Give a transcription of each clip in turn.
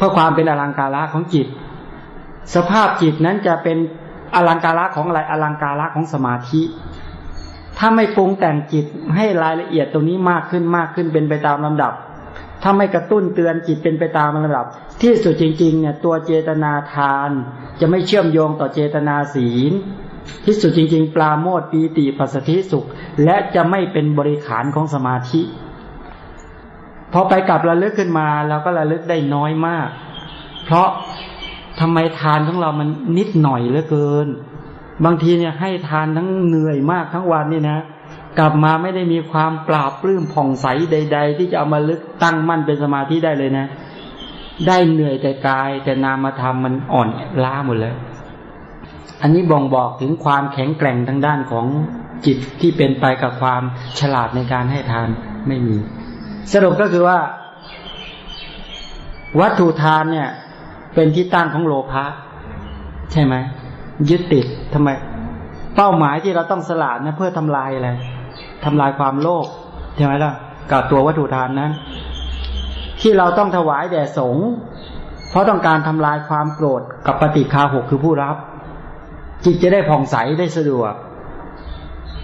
เพื่อความเป็นอลังการะของจิต สภาพจิตนั้นจะเป็นอลังการะของอะไรอลังการะของสมาธิ ถ้าไม่ปรุงแต่งจิตให้รายละเอียดตรงนี้มากขึ้นมากขึ้นเป็นไปตามลำดับ ถ้าไม่กระตุ้นเตือนจิตเป็นไปตามลำดับ ที่สุดจริงๆเนี่ยตัวเจตนาทาน จะไม่เชื่อมโยงต่อเจตนาศีล ที่สุดจริง ๆ ปลาโมดปีติปัสสธิสุข และจะไม่เป็นบริขารของสมาธิ พอไปกลับระลึกขึ้นมาเราก็ระลึกได้น้อยมาก เพราะทำไมทานของเรามันนิดหน่อยเหลือเกิน บางทีเนี่ยให้ทานทั้งเหนื่อยมากทั้งวันนี่นะ กลับมาไม่ได้มีความปราบปลื้มผ่องใสใด ๆ ที่จะเอามาลึกตั้งมั่นเป็นสมาธิได้เลยนะ ได้เหนื่อยแต่กาย แต่นามธรรมมันอ่อนล้าหมดเลยอันนี้บ่งบอกถึงความแข็งแกร่งทางด้านของจิตที่เป็นไปกับความฉลาดในการให้ทานไม่มี สรุปก็คือว่า วัตถุทานเนี่ย เป็นที่ตั้งของโลภะใช่ไหมยึดติดทำไม เป้าหมายที่เราต้องสละนะเพื่อทำลายอะไรทำลายความโลภใช่ไหมล่ะกับตัววัตถุทานนั้น ที่เราต้องถวายแด่สงฆ์เพราะต้องการทำลายความโกรธกับปฏิคาหกคือผู้รับ จิตจะได้ผ่องใสได้สะดวก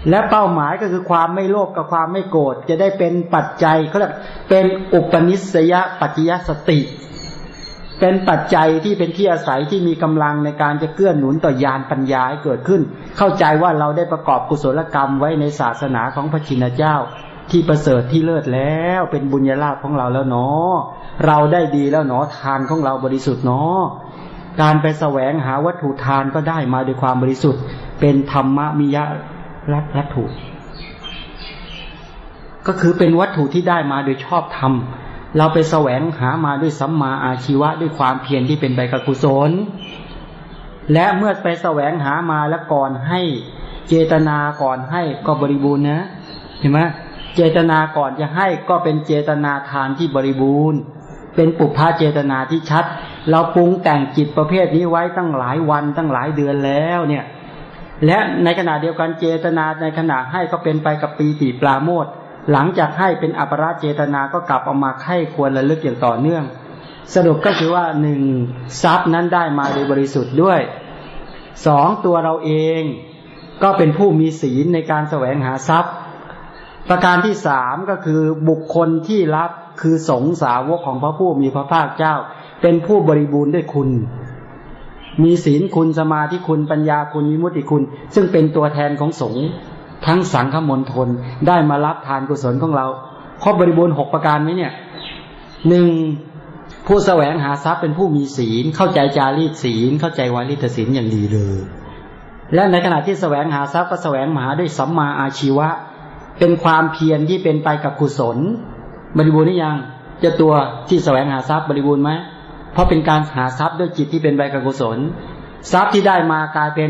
และเป้าหมายก็คือความไม่โลภกับความไม่โกรธจะได้เป็นปัจจัยเขาเรียกเป็นอุปนิสัยปัจจยสติ เป็นปัจจัยที่เป็นที่อาศัยที่มีกำลังในการจะเกื้อหนุนต่อยานปัญญาให้เกิดขึ้น เข้าใจว่าเราได้ประกอบกุศลกรรมไว้ในศาสนาของพระชินเจ้า ที่ประเสริฐที่เลิศแล้วเป็นบุญญาลาภของเราแล้วเนาะเราได้ดีแล้วเนาะทานของเราบริสุทธิ์เนาะการไปแสวงหาวัตถุทานก็ได้มาด้วยความบริสุทธิ์ เป็นธรรมมิยะ รัวัตถุ ก็คือเป็นวัตถุที่ได้มาโดยชอบธรรมเราไปแสวงหามาด้วยสัมมาอาชีวะด้วยความเพียรที่เป็นไปกับกุศล และเมื่อไปแสวงหามาแล้วก่อนให้เจตนาก่อนให้ก็บริบูรณ์นะเห็นไหมเจตนาก่อนจะให้ก็เป็นเจตนาทานที่บริบูรณ์ เป็นปุพพะเจตนาที่ชัด เราปรุงแต่งจิตประเภทนี้ไว้ตั้งหลายวันตั้งหลายเดือนแล้วเนี่ย และในขณะเดียวกันเจตนาในขณะให้ก็เป็นไปกับปีติปลาโมดหลังจากให้เป็นอัปราเจตนาก็กลับออกมาไข้ควรระลึกอย่างต่อเนื่อง สรุปก็คือว่าหนึ่งทรัพย์นั้นได้มาโดยบริสุทธิ์ด้วยสองตัวเราเองก็เป็นผู้มีศีลในการแสวงหาทรัพย์ ประการที่สามก็คือบุคคลที่รับคือสงสาวกของพระผู้มีพระภาคเจ้า เป็นผู้บริบูรณ์ด้วยคุณ มีศีลคุณสมาธิคุณปัญญาคุณวิมุติคุณ ซึ่งเป็นตัวแทนของสงฆ์ทั้งสังฆมณฑลได้มารับทานกุศลของเราครบบริบูรณ์หกประการไหมเนี่ยหนึ่งผู้แสวงหาทรัพย์เป็นผู้มีศีล เข้าใจจารีตศีล เข้าใจวารีตศีลอย่างดีเลย และในขณะที่แสวงหาทรัพย์ก็แสวงหาด้วยสัมมาอาชีวะ เป็นความเพียรที่เป็นไปกับกุศล บริบูรณ์หรือยังจะตัวที่แสวงหาทรัพย์บริบูรณ์ไหม เพราะเป็นการหาทรัพย์ด้วยจิตที่เป็นใบกกุศล ทรัพย์ที่ได้มากลายเป็น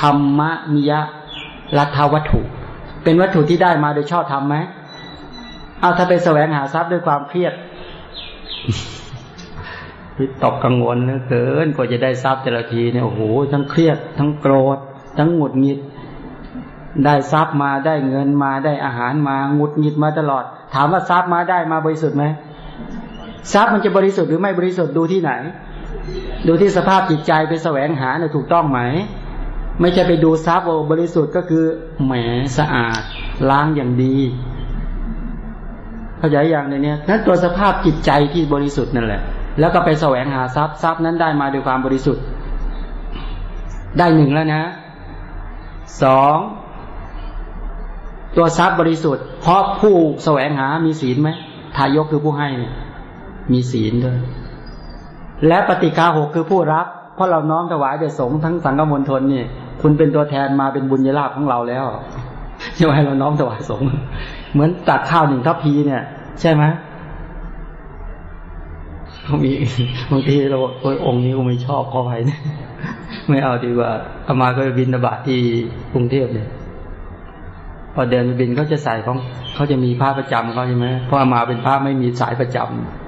ธรรมนิยะรัฐวัตถุ เป็นวัตถุที่ได้มาโดยชอบทำไหมเอาถ้าไปแสวงหาทรัพย์ด้วยความเครียดวิตกกังวลเหลือเกินกว่าจะได้ทรัพย์แต่ละทีเนี่ยโอ้โหทั้งเครียด ทั้งโกรธ ทั้งหงุดหงิด ได้ทรัพย์มาได้เงินมาได้อาหารมาหงุดหงิดมาตลอด ถามว่าทรัพย์มาได้มาบริสุทธิ์ไหม ทรัพย์มันจะบริสุทธิ์หรือไม่บริสุทธิ์ดูที่ไหน ดูที่สภาพจิตใจไปแสวงหาเนี่ยถูกต้องไหม ไม่ใช่ไปดูทรัพย์โอบริสุทธิ์ก็คือแหมสะอาดล้างอย่างดีเข้าใจอย่างในนี้นั้นตัวสภาพจิตใจที่บริสุทธิ์นั่นแหละ แล้วก็ไปแสวงหาทรัพย์ทรัพย์นั้นได้มาด้วยความบริสุทธิ์ ได้หนึ่งแล้วนะสองตัวทรัพย์บริสุทธิ์ เพราะผู้แสวงหามีศีลไหมทายกคือผู้ให้เนี่ย มีศีลด้วย และปฏิกาหกคือผู้รับ เพราะเราน้อมถวายเดชสงฆ์ทั้งสังฆมณฑลนี่คุณเป็นตัวแทนมาเป็นบุญญาลาภของเราแล้วใช่ไหมเราน้อมถวายสงฆ์เหมือนตักข้าวหนึ่งทัพพีเนี่ย ใช่ไหมมีบางทีเราโอ้ยองค์นี้กูไม่ชอบขอไปเนี่ยไม่เอาดีกว่าเอามาก็บินบาตที่กรุงเทพเนี่ยพอเดินไปบินเขาจะใส่ของเขาจะมีผ้าประจำเขาใช่ไหมเพราะมาเป็นผ้าไม่มีสายประจำ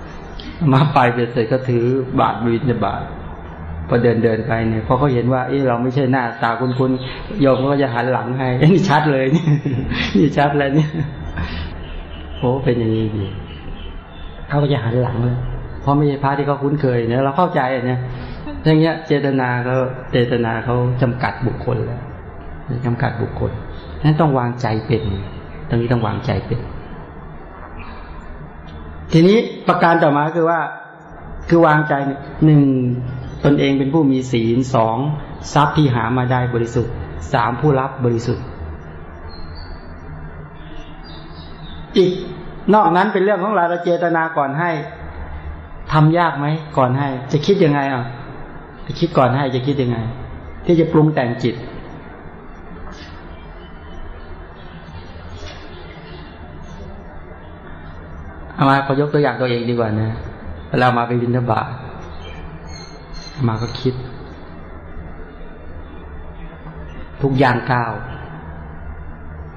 มาไปเสร็จก็ถือบาทบินบาทพอเดินเดินไปเนี่ยพอเขาเห็นว่าเออเราไม่ใช่หน้าตาคุณคุณโยมก็จะหันหลังให้นี่ชัดเลยนี่ชัดเลยเนี่ยโอ้เป็นอย่างนี้ดีเขาก็จะหันหลังเลยเพราะไม่ใช่พระที่เขาคุ้นเคยเนี่ยเราเข้าใจเนี่ยอย่างเงี้ย เจตนาเขาเจตนาเขาจำกัดบุคคลแล้วจำกัดบุคคลนั้นต้องวางใจเป็นตรงนี้ต้องวางใจเป็น ทีนี้ประการต่อมาคือว่าคือวางใจหนึ่งตนเองเป็นผู้มีศีลสองทรัพย์ที่หามาได้บริสุทธิ์สามผู้รับบริสุทธิ์ อีกนอกนั้นเป็นเรื่องของเราเราเจตนาก่อนให้ทำยากไหมก่อนให้ จะคิดยังไงอะจะคิดก่อนให้จะคิดยังไง ที่จะปรุงแต่งจิต เอามาขอยกตัวอย่างตัวเองดีกว่านะเรามาไปวินทบาทมาก็คิด ทุกอย่างก้าว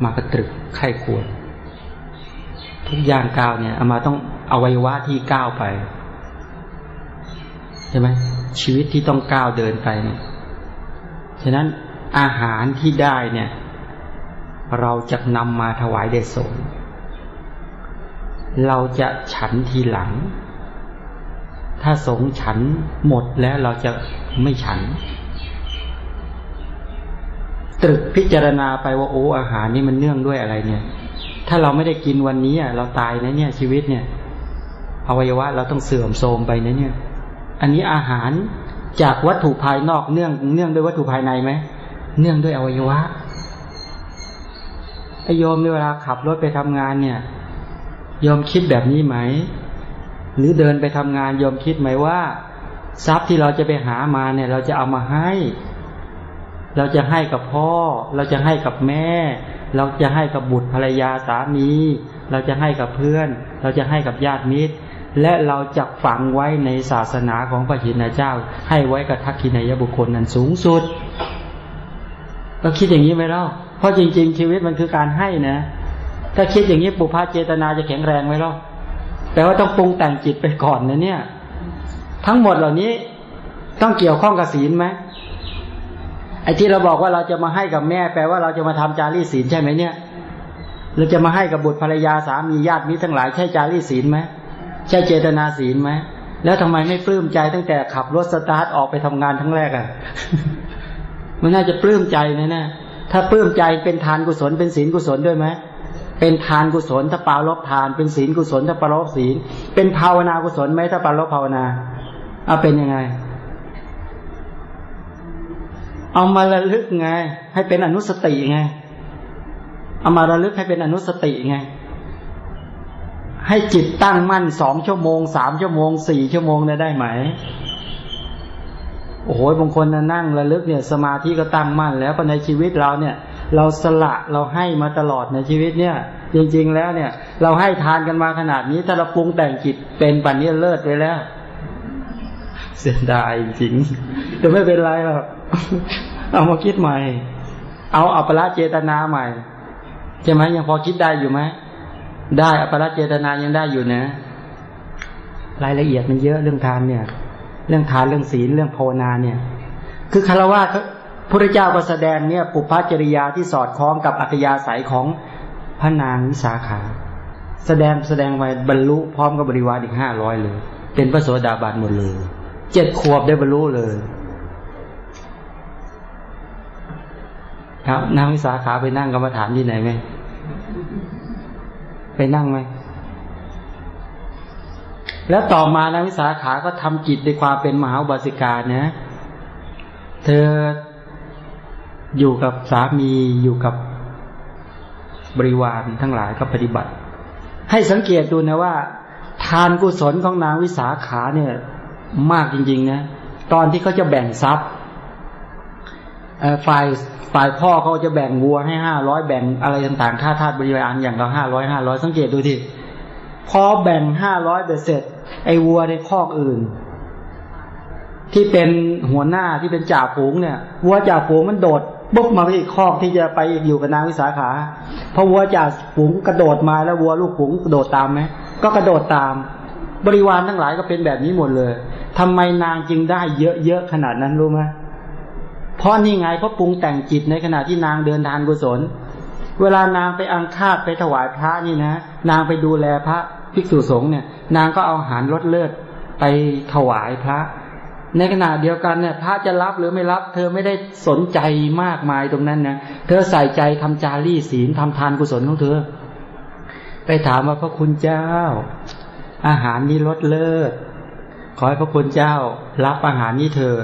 มากระตรึกไข้ควร ทุกอย่างก้าวเนี่ยเอามาต้องเอาไว้ว่าที่ก้าวไปใช่ไหมชีวิตที่ต้องก้าวเดินไปเนี่ยฉะนั้นอาหารที่ได้เนี่ย เราจะนำมาถวายเดชสง เราจะฉันทีหลัง ถ้าสงฉันหมดแล้วเราจะไม่ฉัน ตรึกพิจารณาไปว่าโอ้อาหารนี่มันเนื่องด้วยอะไรเนี่ย ถ้าเราไม่ได้กินวันนี้เราตายนะเนี่ย ชีวิตเนี่ย อวัยวะเราต้องเสื่อมโทรมไปนะเนี่ย อันนี้อาหารจากวัตถุภายนอกเนื่องเนื่องด้วยวัตถุภายในไหมเนื่องด้วยอวัยวะไอโยมในเวลาขับรถไปทำงานเนี่ย ยอมคิดแบบนี้ไหม หรือเดินไปทำงานยอมคิดไหมว่า ทรัพย์ที่เราจะไปหามาเนี่ย เราจะเอามาให้ เราจะให้กับพ่อ เราจะให้กับแม่ เราจะให้กับบุตรภรรยาสามี เราจะให้กับเพื่อน เราจะให้กับญาติมิตร และเราจะฝังไว้ในศาสนาของพระหินเจ้า ให้ไว้กับทักษิณายบุคคลนั้นสูงสุดเราคิดอย่างนี้ไหมเล่าเพราะจริง ๆ ชีวิตมันคือการให้นะ ถ้าคิดอย่างนี้ปุพพาเจตนาจะแข็งแรงไหมล่ะแต่ว่าต้องปรุงแต่งจิตไปก่อนนะเนี่ย ทั้งหมดเหล่านี้ต้องเกี่ยวข้องกับศีลไหมไอ้ที่เราบอกว่าเราจะมาให้กับแม่ แปลว่าเราจะมาทำจารีศีลใช่ไหมเนี่ยเราจะมาให้กับบุตรภรรยาสามีญาติมิตรทั้งหลายใช่จารีศีลไหมใช่เจตนาศีลไหมแล้วทำไมไม่ปลื้มใจตั้งแต่ขับรถสตาร์ทออกไปทำงานทั้งแรกอะมันน่าจะปลื้มใจนะเนี่ยถ้าปลื้มใจเป็นทานกุศลเป็นศีลกุศลด้วยไหม เป็นทานกุศลถ้าปาลบทาน เป็นศีลกุศลถ้าปาลบศีล เป็นภาวนากุศลไหมถ้าปาลบภาวนาเอาเป็นยังไง เอามาระลึกไง ให้เป็นอนุสติไง เอามาระลึกให้เป็นอนุสติไง ให้จิตตั้งมั่นสองชั่วโมงสามชั่วโมงสี่ชั่วโมงได้ไหมโอ้โหบางคนนั่งระลึกเนี่ย สมาธิก็ตั้งมั่นแล้วก็ในชีวิตเราเนี่ย เราสละเราให้มาตลอดในชีวิตเนี่ย จริง ๆ แล้วเนี่ย เราให้ทานกันมาขนาดนี้ถ้าเราปรุงแต่งจิตเป็นปัญญาเลิศไปแล้ว เสียดายจริงแต่ไม่เป็นไรหรอกเอามาคิดใหม่ เอาอัปละเจตนาใหม่ใช่ไหมยังพอคิดได้อยู่ไหมได้อัปละเจตนายังได้อยู่นะรายละเอียดมันเยอะเรื่องทานเนี่ย เรื่องทานเรื่องศีลเรื่องภาวนาเนี่ย คือคารวะ พระเจ้าก็แสดงเนี่ยปุพพจริยาที่สอดคล้องกับอัตยาศัยของพระนางวิสาขา แสดงแสดงไว้บรรลุพร้อมกับบริวารอีกห้าร้อยเลย เป็นพระโสดาบันหมดเลยเจ็ดขวบได้บรรลุเลย ครับนางวิสาขาไปนั่งกรรมฐานที่ไหนไหมไปนั่งไหมแล้วต่อมานางวิสาขาก็ทำจิตด้วยความเป็นมหาบาสิกาเนี่ยเธอ อยู่กับสามีอยู่กับบริวารทั้งหลายก็ปฏิบัติ ให้สังเกตดูนะว่า ทานกุศลของนางวิสาขาเนี่ย มากจริง ๆ นะ ตอนที่เขาจะแบ่งทรัพย์ฝ่ายฝ่ายพ่อเขาจะแบ่งวัวให้ห้าร้อยแบ่งอะไรต่างๆ ค่าทาสบริวารอย่างเราห้าร้อยห้าร้อยสังเกตดูทีพอแบ่งห้าร้อยเเสร็จ ไอ้วัวในคอกอื่น ที่เป็นหัวหน้าที่เป็นจ่าฝูงเนี่ย วัวจ่าฝูงมันโดด บุ๊กมาอีกคอกที่จะไปอยู่กับนางวิสาขาพอวัวจ่าฝูงกระโดดมาแล้ววัวลูกฝูงกระโดดตามไหมก็กระโดดตาม บริวารทั้งหลายก็เป็นแบบนี้หมดเลยทำไมนางจึงได้เยอะๆขนาดนั้นรู้ไหมเพราะนี่ไงเพราะปรุงแต่งจิตในขณะที่นางเดินทานกุศล เวลานางไปอังคาดไปถวายพระนี่นะ นางไปดูแลพระภิกษุสงฆ์เนี่ย นางก็เอาอาหารลดเลือดไปถวายพระ ในขณะเดียวกันเนี่ยพระจะรับหรือไม่รับ เธอไม่ได้สนใจมากมายตรงนั้นนะเธอใส่ใจทำจารีศีลทำทานกุศลของเธอ ไปถามว่าพระคุณเจ้า อาหารนี้ลดเลิศขอให้พระคุณเจ้า รับอาหารนี้เธอ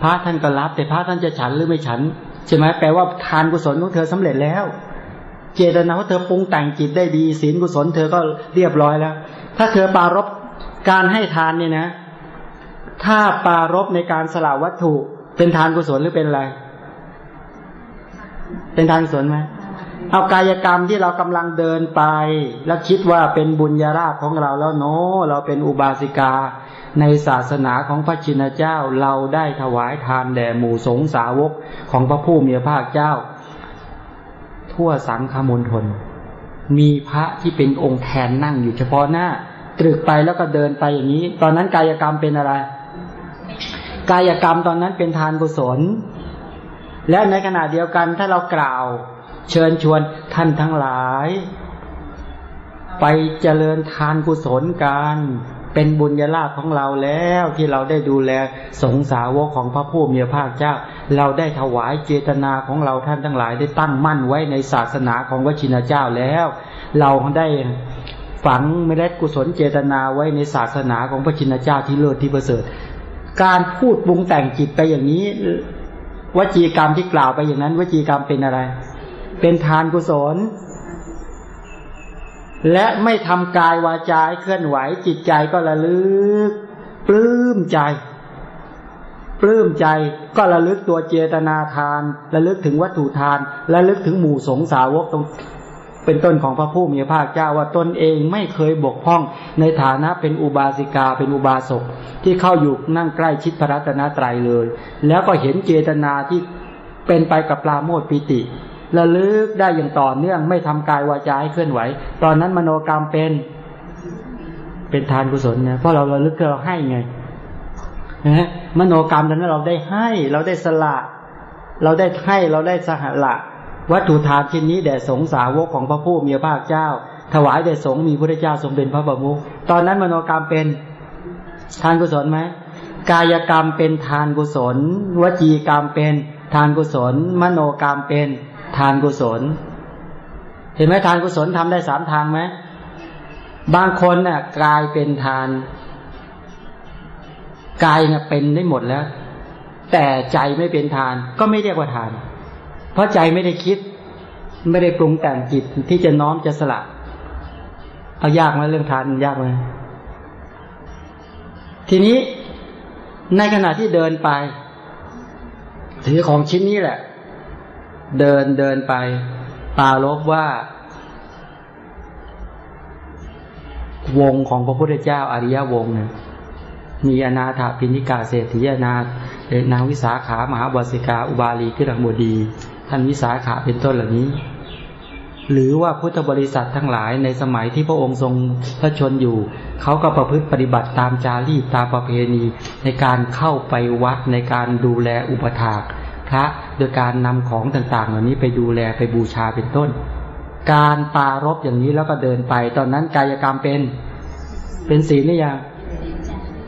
พระท่านก็รับ แต่พระท่านจะฉันหรือไม่ฉันใช่ไหมแปลว่าทานกุศลของเธอสำเร็จแล้ว เจตนาว่าเธอปรุงแต่งจิตได้ดีศีลกุศลเธอก็เรียบร้อยแล้ว ถ้าเธอปารบการให้ทานเนี่ยนะ ถ้าปารบในการสละวัตถุ เป็นทานกุศลหรือเป็นอะไร เป็นทานกุศลไหมเอากายกรรมที่เรากำลังเดินไป แล้วคิดว่าเป็นบุญญาราภของเราแล้วโนเราเป็นอุบาสิกา ในศาสนาของพระชินเจ้า เราได้ถวายทานแด่หมู่สงสาวกของพระผู้มีพระภาคเจ้า ทั่วสังฆมณฑลมีพระที่เป็นองค์แทนนั่งอยู่เฉพาะหน้า ตรึกไปแล้วก็เดินไปอย่างนี้ ตอนนั้นกายกรรมเป็นอะไร กายกรรมตอนนั้นเป็นทานกุศล และในขณะเดียวกันถ้าเรากล่าว เชิญชวนท่านทั้งหลาย ไปเจริญทานกุศลกันเป็นบุญญาลาภของเราแล้วที่เราได้ดูแลสงสาวกของพระผู้มีพระภาคเจ้า เราได้ถวายเจตนาของเราท่านทั้งหลายได้ตั้งมั่นไว้ในศาสนาของวชินเจ้าแล้ว เราได้ฝังเมล็ดกุศลเจตนาไว้ในศาสนาของพระชินเจ้าที่เลิศที่ประเสริฐ การพูดปรุงแต่งจิตไปอย่างนี้วจีกรรมที่กล่าวไปอย่างนั้นวจีกรรมเป็นอะไร เป็นทานกุศล และไม่ทำกายวาจาเคลื่อนไหวจิตใจก็ระลึก ปลื้มใจ ปลื้มใจก็ระลึกตัวเจตนาทาน ระลึกถึงวัตถุทาน ระลึกถึงหมู่สงสาวกตรง เป็นต้นของพระผู้มีพระภาคเจ้าว่าตนเองไม่เคยบกพร่องในฐานะเป็นอุบาสิกาเป็นอุบาสกที่เข้าอยู่นั่งใกล้ชิดพระรัตนตรัยเลย แล้วก็เห็นเจตนาที่เป็นไปกับปลาโมดปิติระลึกได้อย่างต่อเนื่องไม่ทำกายวาจาให้เคลื่อนไหว ตอนนั้นมโนกรรมเป็นเป็นทานกุศลเนี่ยเพราะเราระลึกเราให้ไงนะมโนกรรมตอนนั้นเราได้ให้ เราได้สละ เราได้ให้เราได้สหละ วัตถุทานชิ้นนี้แด่สงสาวกของพระผู้มีพระภาคเจ้า ถวายแด่สงมีพระเจ้าทรงเป็นพระบมุขตอนนั้นมโนกรรมเป็นทานกุศลไหมกายกรรมเป็นทานกุศล วจีกรรมเป็นทานกุศล มโนกรรมเป็นทานกุศล เห็นไหมทานกุศลทำได้สามทางไหมบางคนน่ะกลายเป็นทานกายเนี่ยเป็นได้หมดแล้ว แต่ใจไม่เป็นทานก็ไม่เรียกว่าทาน เพราะใจไม่ได้คิด ไม่ได้ปรุงแต่งจิตที่จะน้อมจะสละ เอายากไหมเรื่องทานยากไหมทีนี้ในขณะที่เดินไป ถือของชิ้นนี้แหละ เดินเดินไป ปาลบว่า วงของพระพุทธเจ้าอริยวงเนี่ยมีอนาถาพินิกาเศรษฐีนาเนางวิสาขามหาบาสิกา อุบาลีขึ้นรังบดี ท่านวิสาขาเป็นต้นเหล่านี้ หรือว่าพุทธบริษัททั้งหลายในสมัยที่พระองค์ทรงพระชนอยู่ เขาก็ประพฤติปฏิบัติตามจารีตตามประเพณี ในการเข้าไปวัดในการดูแลอุปถากพระโดยการนำของต่างๆ เหล่านี้ไปดูแลไปบูชาเป็นต้น การปารบอย่างนี้แล้วก็เดินไป ตอนนั้นกายกรรมเป็น เป็นศีลหรือยัง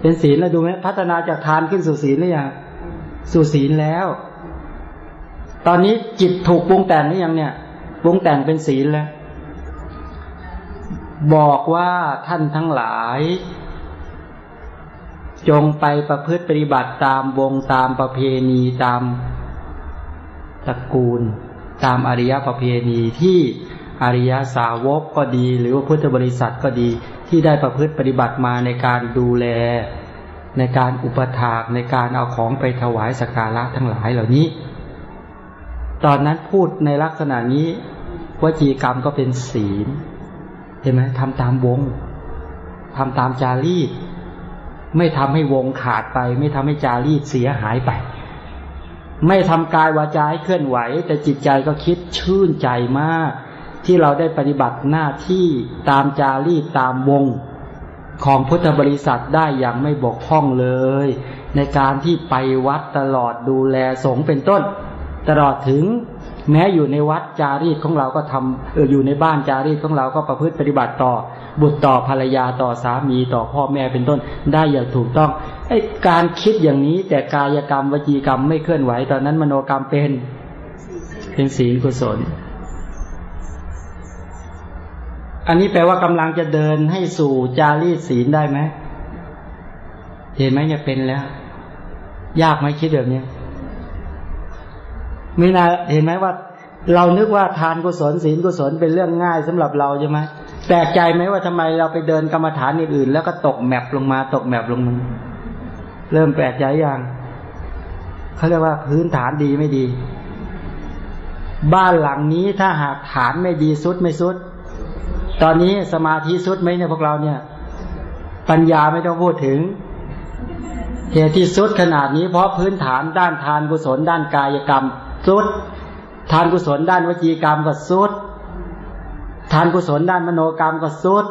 เป็นศีลแล้วดูไหมพัฒนาจากทานขึ้นสู่ศีลหรือยังสู่ศีลแล้ว ตอนนี้จิตถูกปรุงแต่งหรือยังเนี่ยปรุงแต่งเป็นศีลแล้ว บอกว่าท่านทั้งหลาย จงไปประพฤติปฏิบัติตามวงตามประเพณีตามตระกูล ตามอริยประเพณีที่อริยสาวกก็ดี หรือว่าพุทธบริษัทก็ดีที่ได้ประพฤติปฏิบัติมาในการดูแล ในการอุปถากในการเอาของไปถวายสการะทั้งหลายเหล่านี้ ตอนนั้นพูดในลักษณะนี้วจีกรรมก็เป็นศีล เห็นไหมทำตามวงทำตามจารีต ไม่ทำให้วงขาดไป ไม่ทำให้จารีตเสียหายไป ไม่ทำกายวาจาให้เคลื่อนไหว แต่จิตใจก็คิดชื่นใจมาก ที่เราได้ปฏิบัติหน้าที่ตามจารีตตามวงของพุทธบริษัทได้อย่างไม่บกพร่องเลย ในการที่ไปวัดตลอดดูแลสงฆ์เป็นต้น ตลอดถึงแม้อยู่ในวัดจารีตของเราก็ทำเอออยู่ในบ้านจารีตของเราก็ประพฤติปฏิบัติต่อ บุตรต่อภรรยาต่อสามีต่อพ่อแม่เป็นต้นได้อย่างถูกต้องไอ้การคิดอย่างนี้แต่กายกรรมวจีกรรมไม่เคลื่อนไหว ตอนนั้นมโนกรรมเป็นเป็นศีลกุศล อันนี้แปลว่ากำลังจะเดินให้สู่จารีตศีลได้ไหมเห็นไหมเนี่ยเป็นแล้ว ยากไหมคิดแบบนี้ ไม่นาเห็นไหมว่า เรานึกว่าทานกุศลศีลกุศลเป็นเรื่องง่ายสำหรับเราใช่ไหมแปลกใจไหมว่าทำไมเราไปเดินกรรมฐานอื่นๆแล้วก็ตกแมปลงมาตกแมปลงมาเริ่มแปลกใจยังเขาเรียกว่าพื้นฐานดีไม่ดี บ้านหลังนี้ถ้าหากฐานไม่ดีสุดไม่สุด ตอนนี้สมาธิสุดไหมเนี่ยพวกเราเนี่ย ปัญญาไม่ต้องพูดถึงเหตุที่สุดขนาดนี้เพราะพื้นฐานด้านทานกุศลด้านกายกรรม สุด ทานกุศลด้านวจีกรรมก็สุด ทานกุศลด้านมโนกรรมก็สุด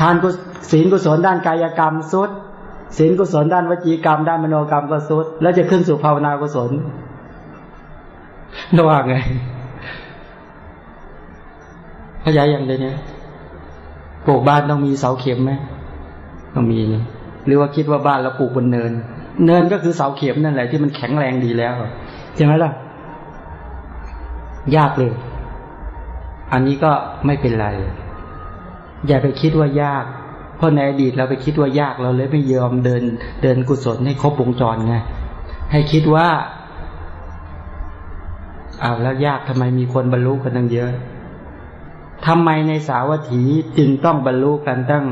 ทานกุศีลกุศลด้านกายกรรมสุดศีลกุศลด้านวจีกรรมด้านมโนกรรมก็สุด แล้วจะขึ้นสู่ภาวนากุศลนว่าไงขยายอย่างเดียวนี้ปลูกบ้านต้องมีเสาเข็มไหมต้องมีนี่หรือว่าคิดว่าบ้านเราปลูกบนเนิน เนินก็คือเสาเข็มนั่นแหละที่มันแข็งแรงดีแล้ว ใช่ไหมล่ะ ยากเลย อันนี้ก็ไม่เป็นไร อย่าไปคิดว่ายาก เพราะในอดีตเราไปคิดว่ายากเราเลยไม่ยอมเดิน เดินกุศลให้ครบวงจรไงให้คิดว่าอ้าวแล้วยากทำไมมีคนบรรลุกันตั้งเยอะทำไมในสาวัตถีจึงต้องบรรลุกันตั้ง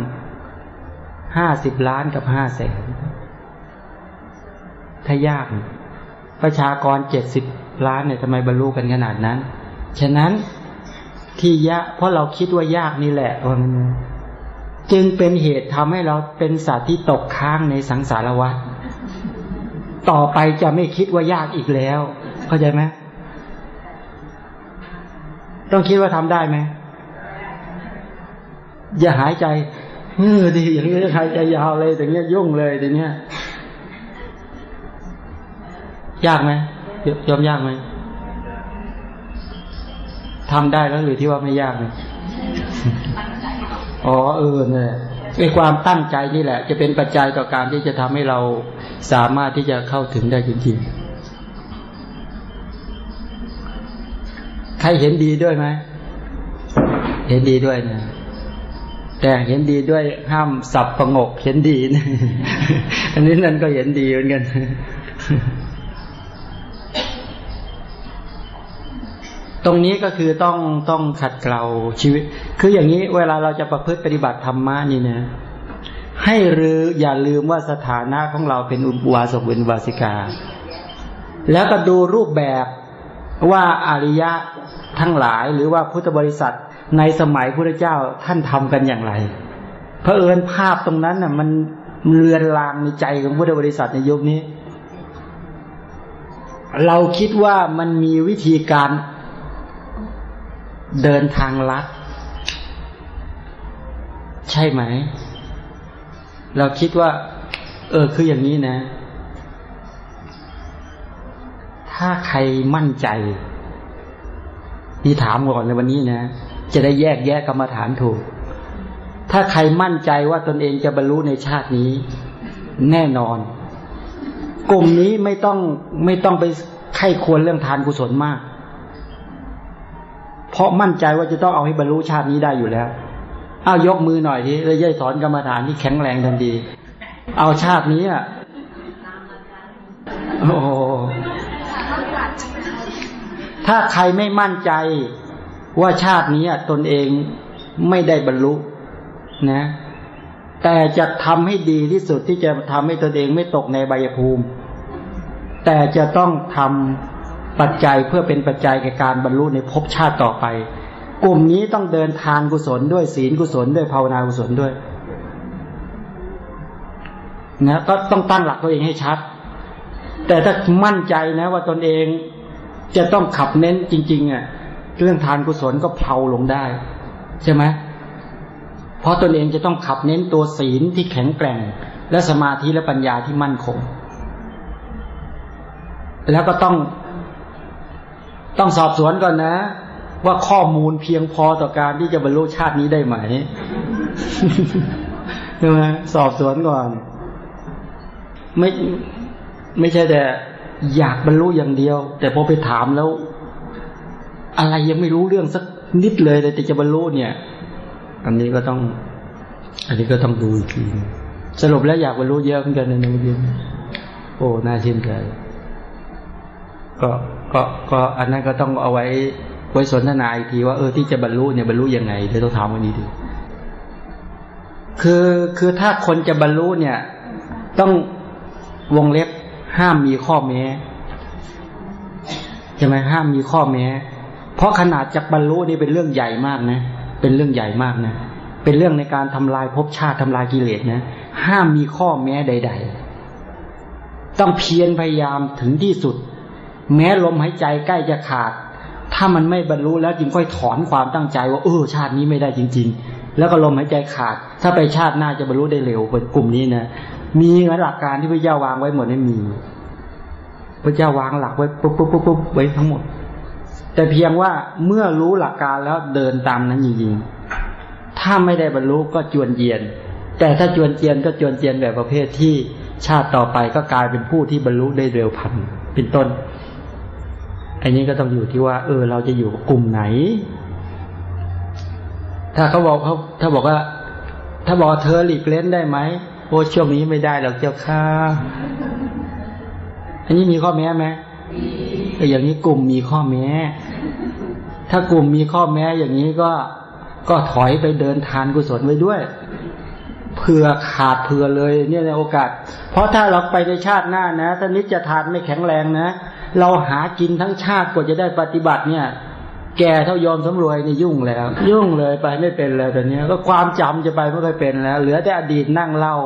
ห้าสิบล้านกับห้าแสนถ้ายาก ประชากรเจ็ดสิบล้านเนี่ยทำไมบรรลุกันขนาดนั้น ฉะนั้นที่ยะเพราะเราคิดว่ายากนี่แหละว่าจึงเป็นเหตุทำให้เราเป็นสัตว์ที่ตกค้างในสังสารวัฏต่อไปจะไม่คิดว่ายากอีกแล้ว เข้าใจไหมต้องคิดว่าทำได้ไหมอย่าหายใจเออดีอย่างนี้หายใจยาวเลยแต่เนี้ยยุ่งเลยแต่เนี้ย ยากไหมยอมยากไหมทำได้แล้วหรือที่ว่าไม่ยากเลยอ๋อเออเนี่ยไอ้ความตั้งใจนี่แหละ จะเป็นปัจจัยต่อการที่จะทำให้เราสามารถที่จะเข้าถึงได้จริงๆ ใครเห็นดีด้วยไหม เห็นดีด้วยเนี่ยแต่เห็นดีด้วยห้ามสับประงกเห็นดีนะอันนี้นั่นก็เห็นดีเหมือนกัน ตรงนี้ก็คือต้องต้องขัดเกลาชีวิต คืออย่างนี้เวลาเราจะประพฤติปฏิบัติธรรมะนี่นะให้รืออย่าลืมว่าสถานะของเราเป็นอุบาสกเป็นวาสิกา แล้วก็ดูรูปแบบว่าอริยะทั้งหลายหรือว่าพุทธบริษัทในสมัยพระเจ้าท่านทำกันอย่างไรเพอเอิญภาพตรงนั้นน่ะ มันเลือนลางในใจของพุทธบริษัทในยุคนี้ เราคิดว่ามันมีวิธีการ เดินทางลัด ใช่ไหม เราคิดว่า เออคืออย่างนี้นะ ถ้าใครมั่นใจนี่ถามก่อนในวันนี้นะ จะได้แยกแยะกรรมฐานถูก ถ้าใครมั่นใจว่าตนเองจะบรรลุในชาตินี้ แน่นอน กลุ่มนี้ไม่ต้องไม่ต้องไปไข้ควรเรื่องทานกุศลมาก ราะมั่นใจว่าจะต้องเอาให้บรรลุชาตินี้ได้อยู่แล้ว เอายกมือหน่อยทีเลยย่อยสอนกรรมฐานที่แข็งแรงทันทีเอาชาตินี้อะโอ้ถ้าใครไม่มั่นใจว่าชาตินี้ตนเองไม่ได้บรรลุนะ แต่จะทำให้ดีที่สุดที่จะทำให้ตนเองไม่ตกในใบภูมิ แต่จะต้องทำ ปัจจัยเพื่อเป็นปัจจัยแก่การบรรลุในภพชาติต่อไป กลุ่มนี้ต้องเดินทานกุศลด้วยศีลกุศลด้วยภาวนากุศลด้วยนะก็ต้องตั้งหลักตัวเองให้ชัด แต่ถ้ามั่นใจนะว่าตนเองจะต้องขับเน้นจริงๆอะเรื่องทานกุศลก็เพลาลงได้ ใช่ไหมเพราะตนเองจะต้องขับเน้นตัวศีลที่แข็งแกร่ง และสมาธิและปัญญาที่มั่นคง แล้วก็ต้อง ต้องสอบสวนก่อนนะ ว่าข้อมูลเพียงพอต่อการที่จะบรรลุชาตินี้ได้ไหมใช่ไหมสอบสวนก่อน ไม่ไม่ใช่แต่อยากบรรลุอย่างเดียว แต่พอไปถามแล้ว อะไรยังไม่รู้เรื่องสักนิดเลยแต่จะบรรลุเนี่ย อันนี้ก็ต้อง อันนี้ก็ต้องดูอีกทีสรุปแล้วอยากบรรลุเยอะเหมือนกันในนวินโอ้น่าชื่นใจก็ ก็ก็อันนั้นก็ต้องเอาไว้ไว้สนทนาอีกทีว่าเออที่จะบรรลุเนี่ยบรรลุยังไงเดี๋ยวต้องถามวันนี้ดูคือคือถ้าคนจะบรรลุเนี่ย ต้องวงเล็บห้ามมีข้อแม้ใช่ไหมห้ามมีข้อแม้ เพราะขนาดจะบรรลุนี่เป็นเรื่องใหญ่มากนะ เป็นเรื่องใหญ่มากนะ เป็นเรื่องในการทำลายภพชาติทำลายกิเลสนะ ห้ามมีข้อแม้ใด ๆ ต้องเพียรพยายามถึงที่สุด แม้ลมหายใจใกล้จะขาด ถ้ามันไม่บรรลุแล้วจึงค่อยถอนความตั้งใจว่าเออชาตินี้ไม่ได้จริง ๆ แล้วก็ลมหายใจขาด ถ้าไปชาติหน้าจะบรรลุได้เร็วเป็นกลุ่มนี้นะมีหลักการที่พระเจ้าวางไว้หมดไม่มีพระเจ้าวางหลักไว้ปุ๊บปุ๊บปุ๊บปุ๊บไว้ทั้งหมด แต่เพียงว่าเมื่อรู้หลักการแล้วเดินตามนั้นจริงๆถ้าไม่ได้บรรลุก็จวนเยียน แต่ถ้าจวนเจียนก็จวนเจียนแบบประเภทที่ชาติต่อไปก็กลายเป็นผู้ที่บรรลุได้เร็วพันเป็นต้น อันนี้ก็ต้องอยู่ที่ว่า เออ เราจะอยู่กลุ่มไหน ถ้าเขาบอกเขาถ้าบอกว่า ถ้าบอกเธอหลีกเล่นได้ไหมโอ้ช่วงนี้ไม่ได้หรอกเจ้าค่ะอันนี้มีข้อแม้ไหมแต่อย่างนี้กลุ่มมีข้อแม้ ถ้ากลุ่มมีข้อแม้อย่างนี้ก็ก็ถอยไปเดินทานกุศลไว้ด้วยเผื่อขาดเผื่อเลย เนี่ยในโอกาส เพราะถ้าเราไปในชาติหน้านะถ้านิจทานไม่แข็งแรงนะ เราหากินทั้งชาติกว่าจะได้ปฏิบัติเนี่ย แก่เท่ายอมสำรวยนี่ยุ่งแล้ว ยุ่งเลยไปไม่เป็นแล้วตอนนี้ก็ความจำจะไปไม่ค่อยเป็นแล้ว เหลือแต่อดีตนั่งเล่า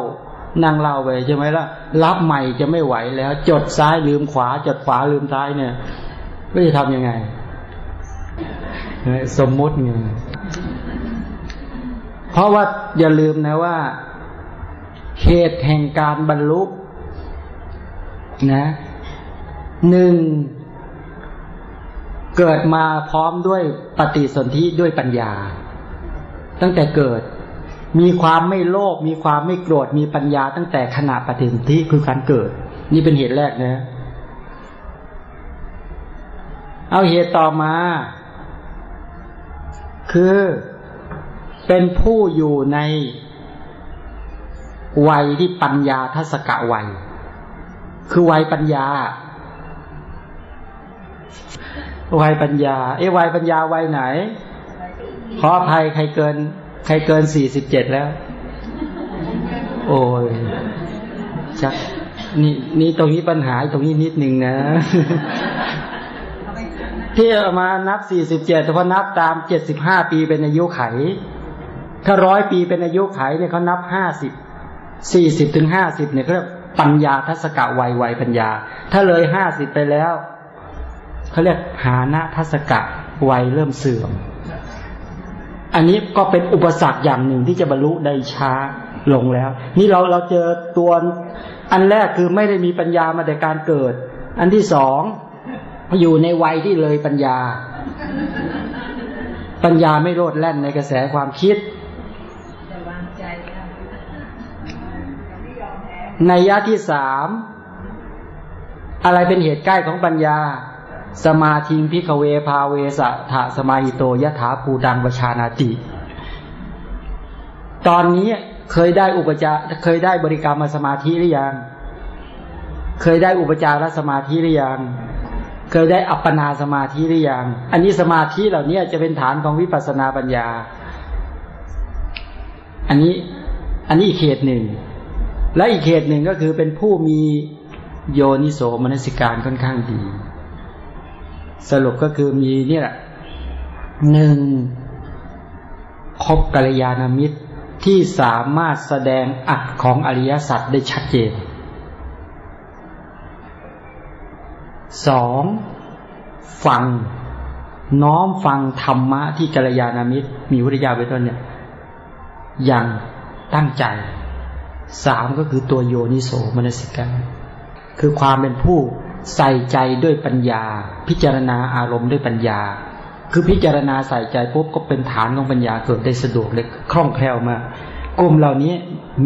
นั่งเล่าไปใช่ไหมล่ะ รับใหม่จะไม่ไหวแล้ว จดซ้ายลืมขวา จดขวาลืมซ้ายเนี่ยก็จะทำยังไง สมมุติไงเพราะว่าอย่าลืมนะว่าเหตุแห่งการบรรลุนะ หนึ่งเกิดมาพร้อมด้วยปฏิสนธิด้วยปัญญา ตั้งแต่เกิด มีความไม่โลภมีความไม่โกรธมีปัญญา ตั้งแต่ขณะปฏิสนธิคือการเกิด นี่เป็นเหตุแรกนะ เอาเหตุต่อมา คือเป็นผู้อยู่ในวัยที่ปัญญาทัศกะวัย คือวัยปัญญา วัยปัญญาเอ้วัยปัญญาวัยไหน ขออภัยใครเกิน ใครเกินสี่สิบเจ็ดแล้ว โอ้ยชักนี่นี่ตรงนี้ปัญหาตรงนี้นิดหนึ่งนะ ที่เอามานับสี่สิบเจ็ดแต่พอนับตามเจ็ดสิบห้าปีเป็นอายุไข ถ้าร้อยปีเป็นอายุไขเนี่ยเขานับห้าสิบสี่สิบถึงห้าสิบเนี่ยเขาเรียกปัญญาทัศกะวัยวัยปัญญา ถ้าเลยห้าสิบไปแล้ว เขาเรียกหานะทัศกะวัยเริ่มเสื่อม อันนี้ก็เป็นอุปสรรคอย่างหนึ่งที่จะบรรลุได้ช้าลงแล้ว นี่เราเราเจอตัวอันแรกคือไม่ได้มีปัญญามาแต่การเกิด อันที่สองอยู่ในวัยที่เลยปัญญา ปัญญาไม่โลดแล่นในกระแสความคิดในยะที่สามอะไรเป็นเหตุใกล้ของปัญญา สมาธิพิกเวภาเวสะถาสมาหิโตยะถาภูดังประชานาติ ตอนนี้เคยได้อุปจาเคยได้บริกรรมมาสมาธิหรือยัง เคยได้อุปจารสมาธิหรือยัง เคยได้อัปปนาสมาธิหรือยัง อันนี้สมาธิเหล่านี้จะเป็นฐานของวิปัสสนาปัญญา อันนี้อันนี้อีกเขตหนึ่ง และอีกเขตหนึ่งก็คือเป็นผู้มีโยนิโสมนสิการค่อนข้างดี สรุปก็คือมีเนี่ยหนึ่งคบกัลยาณมิตรที่สามารถแสดงอัดของอริยสัจได้ชัดเจนสองฟัง น้อมฟังธรรมะที่กัลยาณมิตร มีวิทยาไว้ต้นเนี่ยอย่างตั้งใจสามก็คือตัวโยนิโสมนสิการคือความเป็นผู้ ใส่ใจด้วยปัญญา พิจารณาอารมณ์ด้วยปัญญา คือพิจารณาใส่ใจปุ๊บก็เป็นฐานของปัญญาเกิดได้สะดวกเลยคล่องแคล่วมากกลุ่มเหล่านี้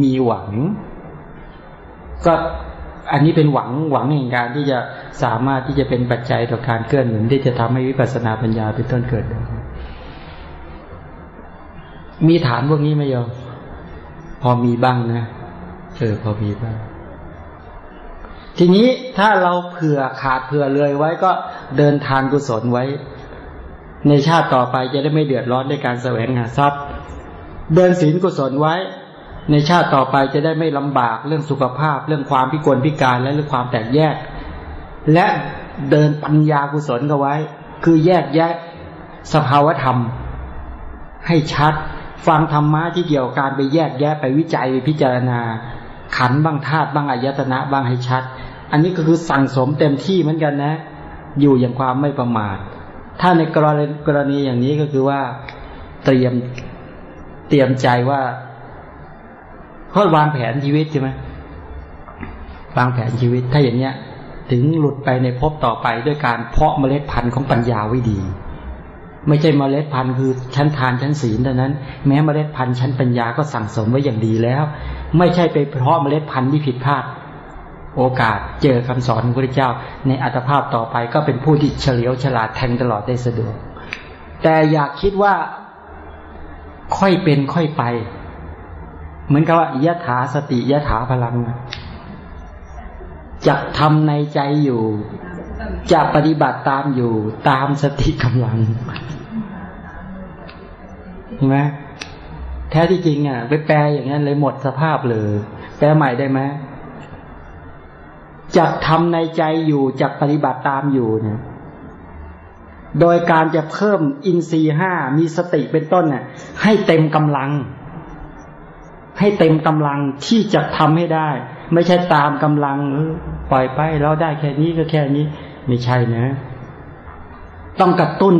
มีหวัง ก็อันนี้เป็นหวังหวังในการที่จะสามารถที่จะเป็นปัจจัยต่อการเกื้อหนุนที่จะทำให้วิปัสสนาปัญญาเป็นต้นเกิดได้มีฐานพวกนี้ไหมโยมพอมีบ้างนะเออพอมีบ้าง ทีนี้ถ้าเราเผื่อขาดเผื่อเลยไว้ก็เดินทางกุศลไว้ ในชาติต่อไปจะได้ไม่เดือดร้อนในการแสวงหาทรัพย์ เดินศีลกุศลไว้ ในชาติต่อไปจะได้ไม่ลำบากเรื่องสุขภาพ เรื่องความพิกลพิการและเรื่องความแตกแยก และเดินปัญญากุศลก็ไว้ คือแยกแยะสภาวธรรม ให้ชัด ฟังธรรมะที่เกี่ยวกับการไปแยกแยะไปวิจัยไปพิจารณา ขันบางธาตุบางอายตนะบางให้ชัด อันนี้ก็คือสั่งสมเต็มที่เหมือนกันนะ อยู่อย่างความไม่ประมาท ถ้าในกรณีกรณีอย่างนี้ก็คือว่าเตรียมเตรียมใจว่าเขาวางแผนชีวิตใช่ไหมวางแผนชีวิตถ้าอย่างเนี้ย ถึงหลุดไปในภพต่อไปด้วยการเพาะเมล็ดพันธุ์ของปัญญาไว้ดี ไม่ใช่เมล็ดพันธุ์คือชั้นทานชั้นศีลเท่านั้น แม้เมล็ดพันธุ์ชั้นปัญญาก็สั่งสมไว้อย่างดีแล้ว ไม่ใช่ไปเพราะเมล็ดพันธุ์ที่ผิดพลาด โอกาสเจอคำสอนของพระเจ้า ในอัตภาพต่อไปก็เป็นผู้ที่เฉลียวฉลาดแทงตลอดได้สะดวก แต่อยากคิดว่าค่อยเป็นค่อยไป เหมือนกับว่ายะถาสติยะถาพลังจะทำในใจอยู่จะปฏิบัติตามอยู่ตามสติกำลังเห็นไหมแท้ที่จริงอะไปแปลอย่างนั้นเลยหมดสภาพเลยแปลใหม่ได้ไหม จะทำในใจอยู่จะปฏิบัติตามอยู่เนี่ยโดยการจะเพิ่มอินทรีห้ามีสติเป็นต้นน่ะ ให้เต็มกำลัง ให้เต็มกำลังที่จะทำให้ได้ ไม่ใช่ตามกำลังปล่อยไปเราได้แค่นี้ก็แค่นี้ ไม่ใช่นะ ต้องกระตุ้น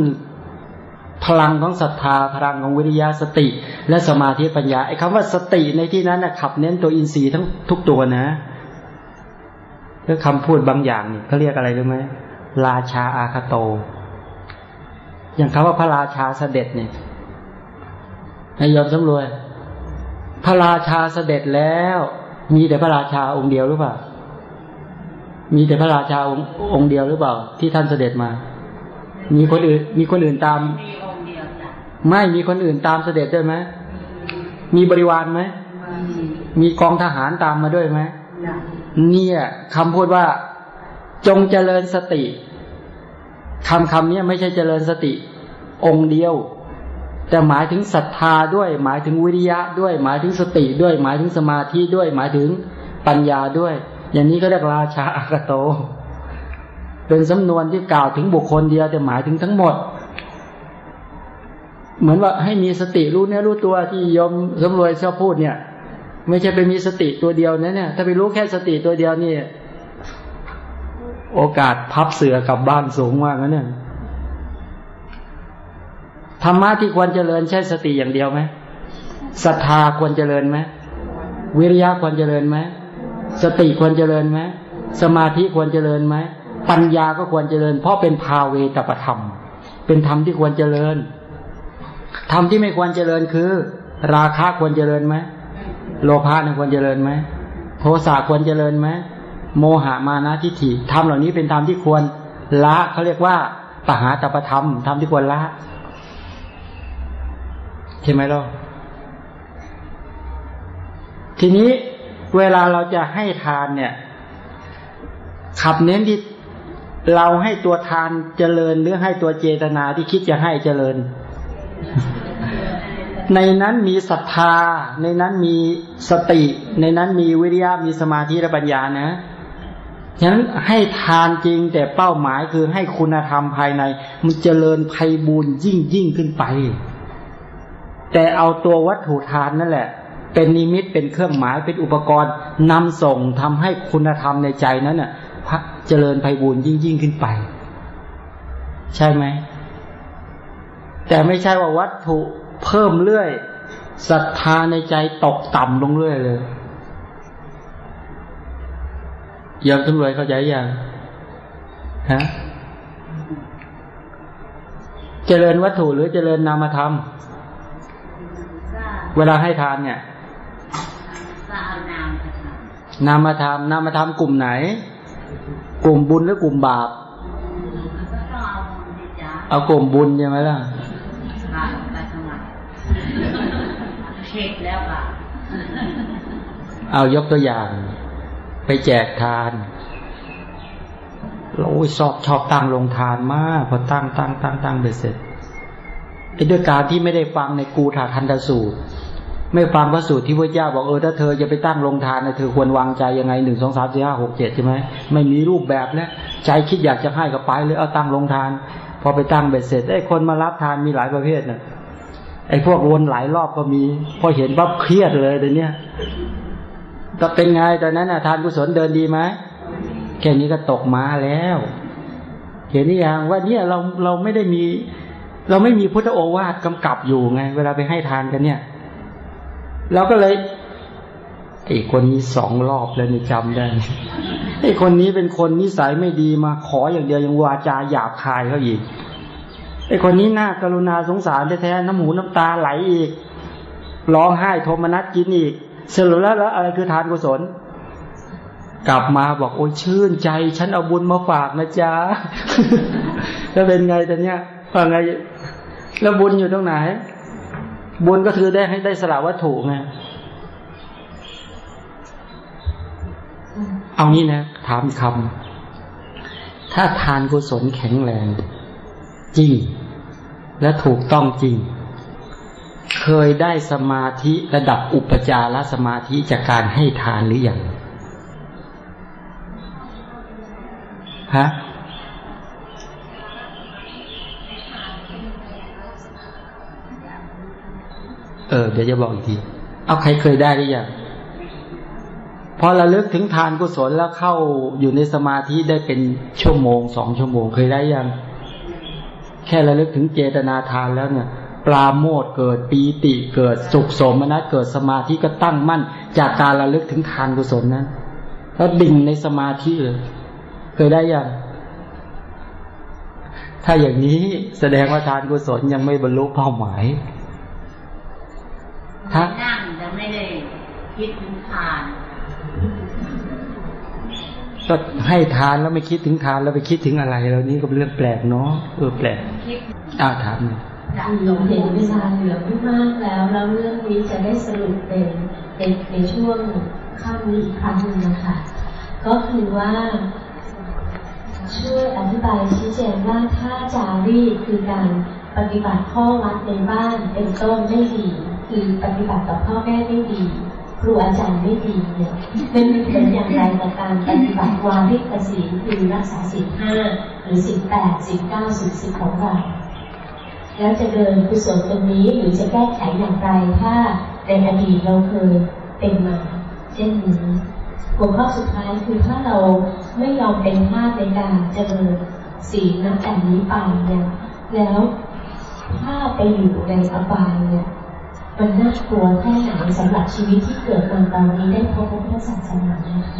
พลังของศรัทธาพลังของวิริยะสติ และสมาธิปัญญาไอ้คำว่าสติในที่นั้นนะขับเน้นตัวอินทรีย์ทั้งทุกตัวนะ ก็คำพูดบางอย่างนี่เขาเรียกอะไรรู้ไหมราชาอาคาโต อย่างคำว่าพระราชาเสด็จเนี่ยให้ยอมสำรวย พระราชาเสด็จแล้ว มีแต่พระราชาองค์เดียวหรือเปล่า มีแต่พระราชาองค์องค์เดียวหรือเปล่า ที่ท่านเสด็จมา มีคนอื่น มีคนอื่นตาม ไม่มีคนอื่นตามเสด็จด้วยไหมมีบริวารไหมมีกองทหารตามมาด้วยไหม เนี่ยคำพูดว่าจงเจริญสติคำคำนี้ไม่ใช่เจริญสติ องค์เดียว แต่หมายถึงศรัทธาด้วย หมายถึงวิริยะด้วย หมายถึงสติด้วย หมายถึงสมาธิด้วย หมายถึงปัญญาด้วย อย่างนี้ก็เรียกราชาอากโต เป็นสำนวนที่กล่าวถึงบุคคลเดียวแต่หมายถึงทั้งหมด เหมือนว่าให้มีสติรู้เนื้อรู้ตัวที่ยมสำรวยชอบพูดเนี่ย ไม่ใช่ไปมีสติตัวเดียวนะเนี่ย ถ้าไปรู้แค่สติตัวเดียวนี่ โอกาสพับเสือกลับบ้านสูงมากนะเนี่ยธรรมะที่ควรเจริญใช่สติอย่างเดียวไหมศรัทธาควรเจริญไหมวิริยะควรเจริญไหมสติควรเจริญไหมสมาธิควรเจริญไหมปัญญาก็ควรเจริญ เพราะเป็นภาเวตปธรรม เป็นธรรมที่ควรเจริญธรรมที่ไม่ควรเจริญคือ ราคะควรเจริญไหม โลภะควรเจริญไหมโทสะควรเจริญไหมโมหะมานะทิฏฐิธรรมเหล่านี้เป็นธรรมที่ควรละเขาเรียกว่าปหาตปธรรมธรรมที่ควรละใช่ไหมล่ะทีนี้เวลาเราจะให้ทานเนี่ย ขับเน้นที่เราให้ตัวทานเจริญหรือให้ตัวเจตนาที่คิดจะให้เจริญ ในนั้นมีศรัทธา ในนั้นมีสติ ในนั้นมีวิริยะมีสมาธิและปัญญานะฉะนั้นให้ทานจริงแต่เป้าหมายคือให้คุณธรรมภายใน มันเจริญไพบูรยิ่งยิ่งขึ้นไป แต่เอาตัววัตถุทานนั่นแหละ เป็นนิมิตเป็นเครื่องหมายเป็นอุปกรณ์นำส่งทำให้คุณธรรมในใจนั้นน่ะเจริญไพบูรยิ่งยิ่งขึ้นไป ใช่ไหมแต่ไม่ใช่ว่าวัตถุ เพิ่มเรื่อยศรัทธาในใจตกต่ำลงเรื่อยเลยยอมตำรวจเข้าใจยังฮะเจริญวัตถุหรือเจริญนามธรรม เวลาให้ทานเนี่ยนามไปทนามธรรมนามธรรมกลุ่มไหน กลุ่มบุญหรือกลุ่มบาป เอาบุญสิจ้าเอากลุ่มบุญใช่ไหมล่ะ เช็คแล้วก็เอายกตัวอย่าง ไปแจกทานเราอชอบชอบตั้งลงทานมากพอตั้งตั้งตั้งตั้งไปเสร็จไอ้ด้วยการที่ไม่ได้ฟังในกูถาทันตสูตร ไม่ฟังพระสูตรที่พระเจ้าบอกเออถ้าเธอจะไปตั้งลงทานนะเธอควรวางใจยังไงหนึ่งสองสามสี่ห้าหกเจ็ดใช่ไหมไม่มีรูปแบบแล้วใจคิดอยากจะให้ก็ไปเลยเอาตั้งลงทาน พอไปตั้งเบ็ดเสร็จไอ้คนมารับทานมีหลายประเภทน่ะ ไอ้พวกวนหลายรอบก็มี พอเห็นปั๊บเครียดเลยเดี๋ยวนี้ก็เป็นไงตอนนั้นน่ะทานกุศลเดินดีไหมแค่นี้ก็ตกมาแล้ว เห็นนี่ยังว่าเนี่ยเราเราไม่ได้มี เราไม่มีพุทธโอวาทกำกับอยู่ไง เวลาไปให้ทานกันเนี่ยเราก็เลยไอ้คนนี้สองรอบแล้วนี่จำได้ไอ้คนนี้เป็นคนนิสัยไม่ดีมาขออย่างเดียวยังวาจาหยาบคายเขาอีก ไอคนนี้น่ากรุณาสงสารแท้ๆน้ำหูน้ำตาไหลอีกร้องไห้โทมนัสกินอีกสรุปแล้วแล้วอะไรคือทานกุศล กลับมาบอกโอ้ยชื่นใจ ฉันเอาบุญมาฝากนะจ๊ะแล้วเป็นไงตอนเนี้ยว่าไง แล้วบุญอยู่ตรงไหน บุญก็คือได้ให้ได้สละวัตถุไงเอางี้นะถามคำถ้าทานกุศลแข็งแรง จริง และถูกต้องจริง เคยได้สมาธิระดับอุปจารสมาธิจากการให้ทานหรืออยังฮะเออเดี๋ยวจะบอกอีกที เอาใครเคยได้หรือยังพอระลึกถึงทานกุศลแล้วเข้าอยู่ในสมาธิได้เป็นชั่วโมงสองชั่วโมงเคยได้ยัง แค่ระลึกถึงเจตนาทานแล้วเนี่ยปลาโมดเกิดปีติเกิดสุขสมนัสเกิดสมาธิก็ตั้งมั่น จากการระลึกถึงทานกุศลนั้นแล้วดิ่งในสมาธิเลยเคยได้ยังถ้าอย่างนี้แสดงว่าทานกุศลยังไม่บรรลุเป้าหมายถ้านั่งแต่ไม่ได้คิดถึงทาน ก็ให้ทานแล้วไม่คิดถึงทานแล้วไปคิดถึงอะไรแล้วนี่ก็เป็นเรื่องแปลกเนาะเออแปลกอ้าวถามหน่อยจะอืมเห็นเวลาเหลือไม่มากแล้ว แล้วเรื่องนี้จะได้สรุปเป็นในในช่วงค่ำนี้อีกครั้งหนึ่งนะคะก็คือว่าช่วยอธิบายชี้แจงว่าถ้าจารีตคือการปฏิบัติข้อวัดในบ้านเป็นต้นไม่ดี คือปฏิบัติต่อพ่อแม่ไม่ดี ครูอาจารย์ไม่ดีเนี่ยมันมีผลอย่างไรต่อการปฏิบัติวาริกศีลคือรักษาศีลห้าหรือศีลแปดศีลเก้าศีลสิบของเราแล้วจะเดินกุศลตรงนี้หรือจะแก้ไขอย่างไรถ้าในอดีตเราเคยเป็นมา เช่นนี้หัวข้อสุดท้ายคือถ้าเราไม่ยอมเป็นทาสในการเจริญศีลนับแต่นี้ไปเนี่ยแล้วถ้าไปอยู่ในอบายเนี่ย มันน่ากลัวแค่ไหนสำหรับชีวิตที่เกิดมาตอนนี้ได้พบพระพุทธศาสนานะคะ